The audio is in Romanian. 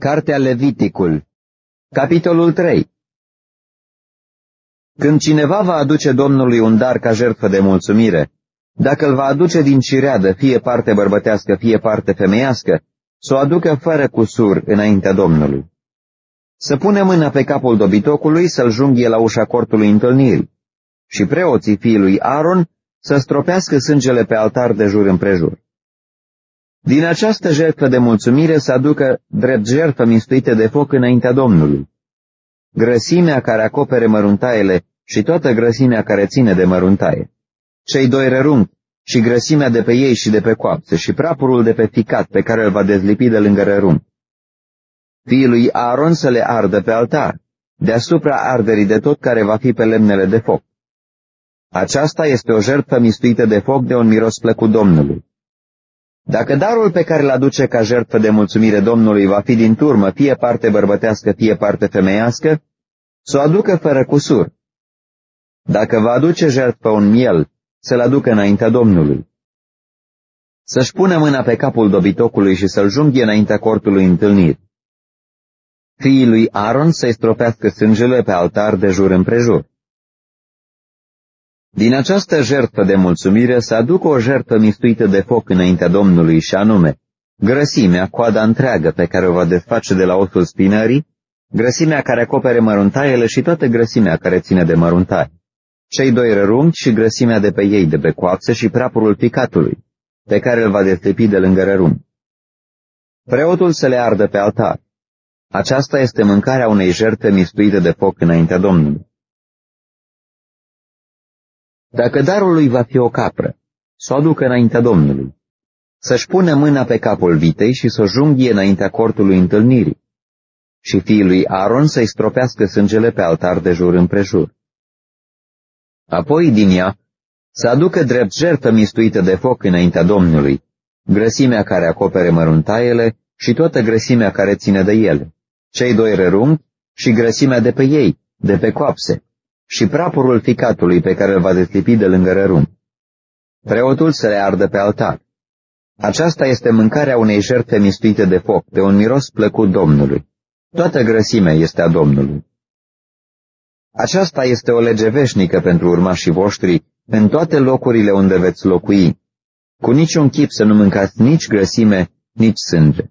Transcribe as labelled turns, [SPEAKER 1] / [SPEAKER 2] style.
[SPEAKER 1] Cartea Leviticul Capitolul 3 Când cineva va aduce Domnului un dar ca jertfă de mulțumire, dacă îl va aduce din cireadă, fie parte bărbătească, fie parte femeiască, să o aducă fără cusur înaintea Domnului. Să pune mâna pe capul dobitocului, să-l junghie la ușa cortului întâlnirii, și preoții fiului Aaron să stropească sângele pe altar de jur împrejur. Din această jertfă de mulțumire să aducă drept jertfă mistuită de foc înaintea Domnului. Grăsimea care acopere măruntaiele și toată grăsimea care ține de măruntaie. Cei doi rărunchi și grăsimea de pe ei și de pe coapse și prapurul de pe ficat pe care îl va dezlipi de lângă rărunchi. Fiii lui Aaron să le ardă pe altar, deasupra arderii de tot care va fi pe lemnele de foc. Aceasta este o jertfă mistuită de foc de un miros plăcut Domnului. Dacă darul pe care îl aduce ca jertfă de mulțumire Domnului va fi din turmă, fie parte bărbătească, fie parte femeiască, să o aducă fără cusur. Dacă va aduce jertfă un miel, să-l aducă înaintea Domnului. Să-și pună mâna pe capul dobitocului și să-l junghie înaintea cortului întâlnit. Fiii lui Aaron să-i stropească sângele pe altar de jur împrejur. Din această jertfă de mulțumire să aducă o jertfă mistuită de foc înaintea Domnului și anume, grăsimea, coada întreagă pe care o va desface de la osul spinării, grăsimea care acopere măruntaiele și toată grăsimea care ține de măruntai, cei doi rărunchi și grăsimea de pe ei de pe coapsă și prapurul picatului, pe care îl va destepi de lângă rărunchi. Preotul să le ardă pe altar. Aceasta este mâncarea unei jertfe mistuite de foc înaintea Domnului. Dacă darul lui va fi o capră, să o aducă înaintea Domnului, să-și pune mâna pe capul vitei și să o junghie înaintea cortului întâlnirii, și fiii lui Aaron să-i stropească sângele pe altar de jur împrejur. Apoi din ea să aducă drept jertă mistuită de foc înaintea Domnului, grăsimea care acopere măruntaiele și toată grăsimea care ține de ele, cei doi rărunchi și grăsimea de pe ei, de pe coapse, și prapurul ficatului pe care îl va deslipi de lângă rărun. Preotul să le ardă pe altar. Aceasta este mâncarea unei jertfe mistuite de foc, de un miros plăcut Domnului. Toată grăsimea este a Domnului. Aceasta este o lege veșnică pentru urmașii voștri în toate locurile unde veți locui. Cu niciun chip să nu mâncați nici grăsime, nici sânge.